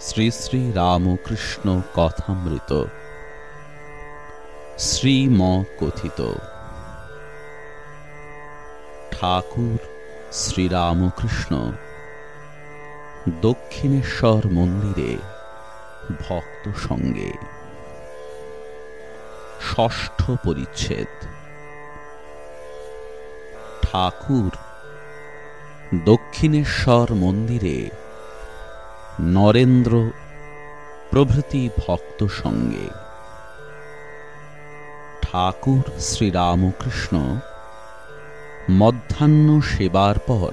শ্রী শ্রী রামকৃষ্ণ কথামৃত। শ্রীম কথিত ঠাকুর শ্রীরামকৃষ্ণ, দক্ষিণেশ্বর মন্দিরে ভক্ত সঙ্গে। ষষ্ঠ পরিচ্ছেদ। ঠাকুর দক্ষিণেশ্বর মন্দিরে নরেন্দ্র প্রভৃতি ভক্ত সঙ্গে। ঠাকুর শ্রীরামকৃষ্ণ মধ্যাহ্ন সেবার পর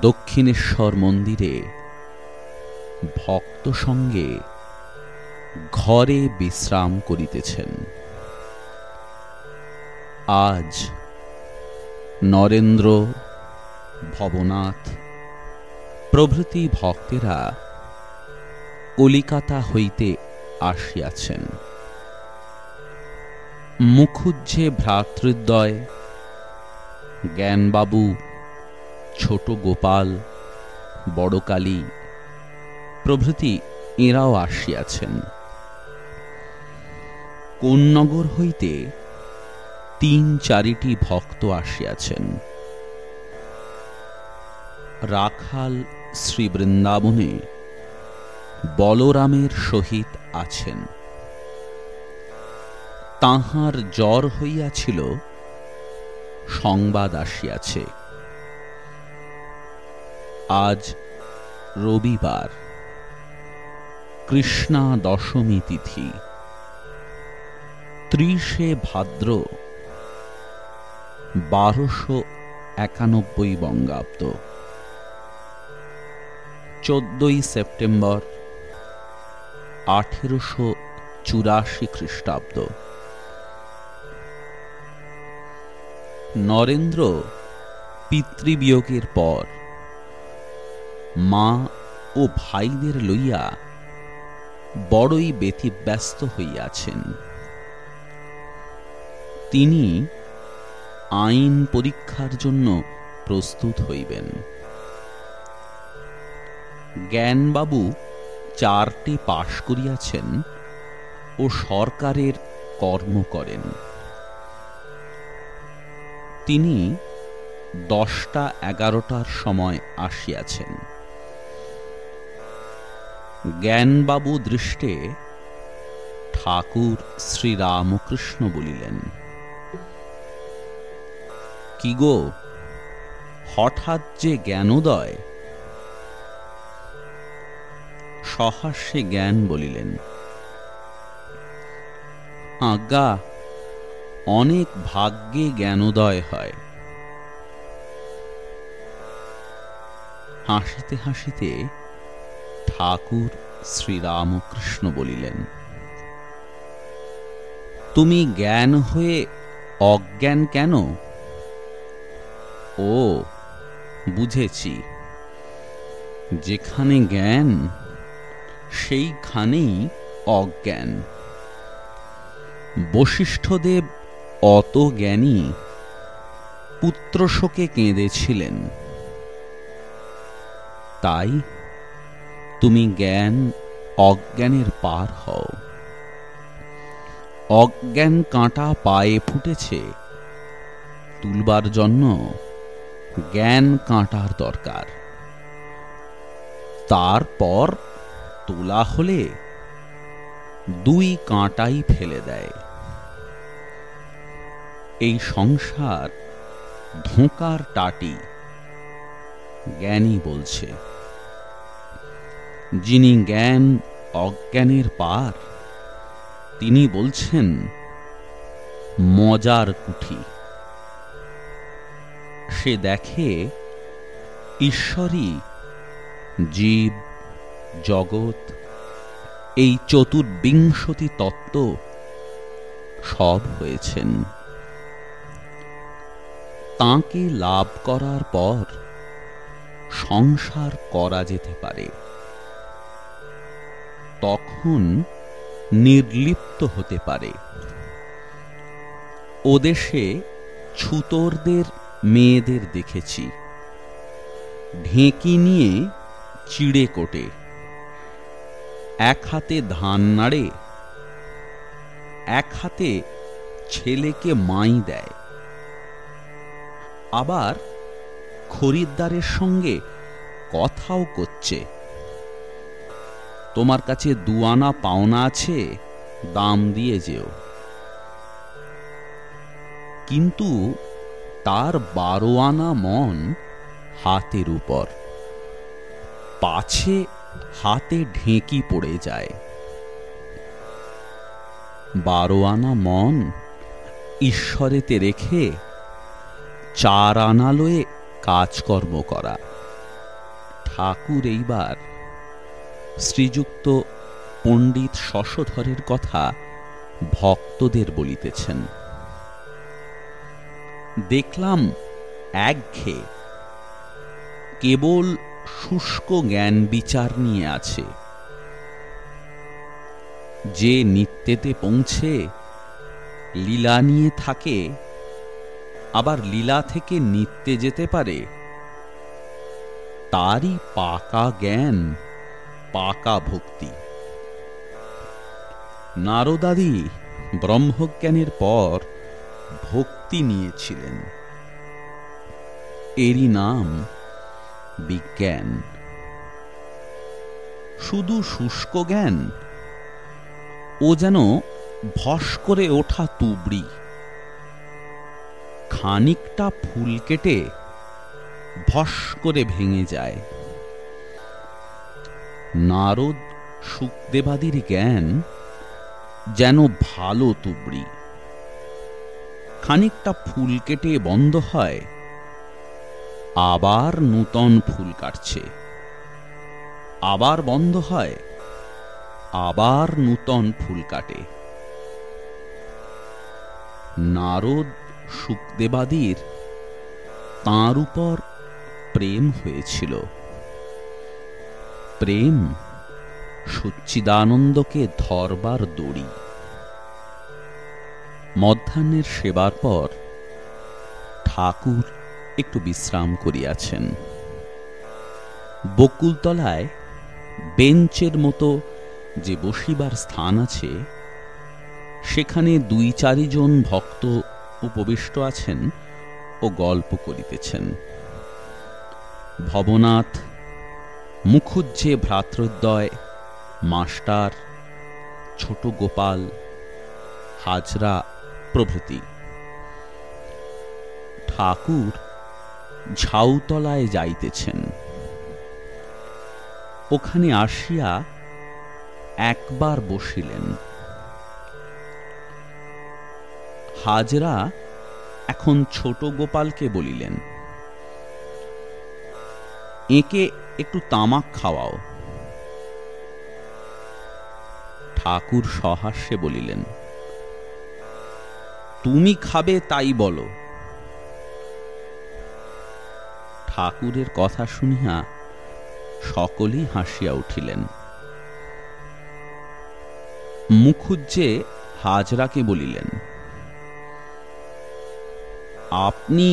দক্ষিণেশ্বর মন্দিরে ভক্ত সঙ্গে ঘরে বিশ্রাম করিতেছেন। আজ নরেন্দ্র ভবনাথ প্রভৃতি ভক্তেরা কলিকাতা হইতে আসিয়াছেন। মুখুজ্জে ভ্রাতৃদ্বয়, জ্ঞানবাবু, ছোট গোপাল, বড়কালী, প্রভৃতি এরাও আসিয়াছেন। কোন্নগর হইতে তিন চারিটি ভক্ত আসিয়াছেন। রাখাল শ্রী বৃন্দাবনে বলরামের সহিত আছেন। তাহার জ্বর হইয়াছিল, সংবাদ আসিয়াছে। আজ রবিবার, কৃষ্ণা দশমী তিথি। ত্রিশে ভাদ্র, বারোশো একানব্বই বঙ্গাব্দ। চোদ্দই সেপ্টেম্বর আঠেরোশো চুরাশি খ্রিস্টাব্দ। নরেন্দ্র পিতৃবিয়োগের পর মা ও ভাইদের লইয়া বড়ই ব্যতিব্যস্ত হইয়াছেন। তিনি আইন পরীক্ষার জন্য প্রস্তুত হইবেন। জ্ঞানবাবু চারটি পাশ করিয়াছেন ও সরকারের কর্ম করেন। তিনি দশটা এগারোটার সময় আসিয়াছেন। জ্ঞানবাবু দৃষ্টে ঠাকুর শ্রীরামকৃষ্ণ বলিলেন, কি গো, হঠাৎ যে জ্ঞানোদয় সহাস্যে জ্ঞান বলিলেন, আজ্ঞা, অনেক ভাগ্যে জ্ঞানোদয় হয়। হাসিতে হাসিতে ঠাকুর শ্রীরামকৃষ্ণ বলিলেন, তুমি জ্ঞান হয়ে অজ্ঞান কেন? ও, বুঝেছি। যেখানে জ্ঞান সেইখানেই অজ্ঞান। বশিষ্ঠদেব অত জ্ঞানী পুত্রশোকে কেঁদেছিলেন। তাই তুমি জ্ঞান অজ্ঞানের পার হও। অজ্ঞান কাঁটা পায়ে ফুটেছে। তুলবার জন্য জ্ঞান কাঁটার দরকার। তারপর তোলা হলে দুই কাঁটাই ফেলে দেয়। এই সংসার ধোঁকার টাটি, জ্ঞানী বলছে। যিনি জ্ঞান অজ্ঞানের পার, তিনি বলছেন, মজার কুঠি। সে দেখে ঈশ্বরী জীব জগৎ, এই চতুর্বিংশতি তত্ত্ব সব হয়েছেন। তাকে লাভ করার পর সংসার করা যেতে পারে। তখন নির্লিপ্ত হতে পারে। ওদেশে ছুতরদের, মেয়েদের দেখেছি। ঢেঁকি নিয়ে চিড়ে কোটে। এক হাতে ধান নাড়ে, এক হাতে ছেলেকে মাই দেয়। আবার খরিদ্দারের সঙ্গে কথাও করছে, তোমার কাছে দুয়ানা পাওনা আছে, দাম দিয়ে যেও। কিন্তু তার বারো আনা মন হাতের উপর, পাছে হাতে ঢেঁকি পড়ে যায়। বারো আনা মন ঈশ্বরেতে রেখে চার আনালয়ে কাজকর্ম করা। ঠাকুর এইবার শ্রীযুক্ত পণ্ডিত শশধরের কথা ভক্তদের বলিতেছেন। দেখলাম একঘে কেবল শুষ্ক জ্ঞান বিচার নিয়ে আছে। যে নিত্যেতে পৌঁছে, লীলা নিয়ে থাকে, আবার লীলা থেকে নিত্যে যেতে পারে। তারই পাকা জ্ঞান, পাকা ভক্তি। নারদাদি ব্রহ্মজ্ঞানের পর ভক্তি নিয়েছিলেন। এরই নাম বিজ্ঞান। শুধু শুষ্ক জ্ঞান, ও যেন ভস করে ওঠা তুবড়ি। খানিকটা ফুল কেটে ভস করে ভেঙে যায়। নারদ সুখদেবাদির জ্ঞান যেন ভালো তুবড়ি। খানিকটা ফুল কেটে বন্ধ হয় আবার নূতন ফুল কাটছে। আবার বন্ধ হয়, আবার নূতন ফুল কাটে। নারদ সুখদেবাদির তাঁর উপর প্রেম হয়েছিল। প্রেম সচ্চিদানন্দকে ধরবার দড়ি। মধ্যাহ্নের সেবার পর ঠাকুর একটু বিশ্রাম করিয়াছেন। বকুলতলায় বেঞ্চের মতো যে বসিবার স্থান আছে, সেখানে দুই চারিজন ভক্ত উপবিষ্ট আছেন ও গল্প করিতেছেন। ভবনাথ, মুখুজ্জে ভ্রাতৃদ্বয়, মাস্টার, ছোট গোপাল, হাজরা প্রভৃতি। ঠাকুর ঝাউতলায় যাইতেছেন। ওখানে আসিয়া একবার বসিলেন। হাজরা এখন ছোট গোপালকে বলিলেন, একে একটু তামাক খাওয়াও। ঠাকুর সহাস্যে বলিলেন, তুমি খাবে তাই বলো। ঠাকুরের কথা শুনিয়া সকলেই হাসিয়া উঠিলেন। মুখুজ্জে হাজরাকে বলিলেন, আপনি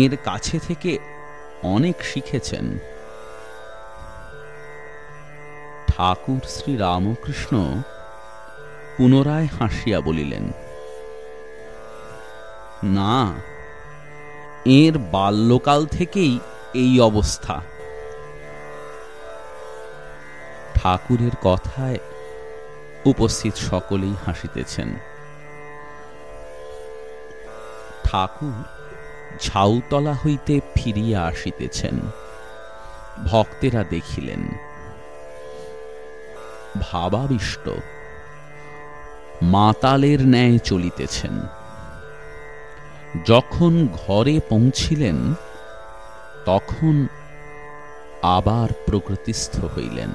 এর কাছে থেকে অনেক শিখেছেন। ঠাকুর শ্রী রামকৃষ্ণ পুনরায় হাসিয়া বলিলেন, না এর বাল্যকাল থেকেই এই অবস্থা। ঠাকুরের কথায় উপস্থিত সকলেই হাসিতেছেন। ঠাকুর ঝাউতলা হইতে ফিরিয়া আসিতেছেন। ভক্তেরা দেখিলেন, ভাবাবিষ্ট, মাতালের ন্যায় চলিতেছেন। যখন ঘরে পৌঁছিলেন তখন আবার প্রকৃতিস্থ হইলেন।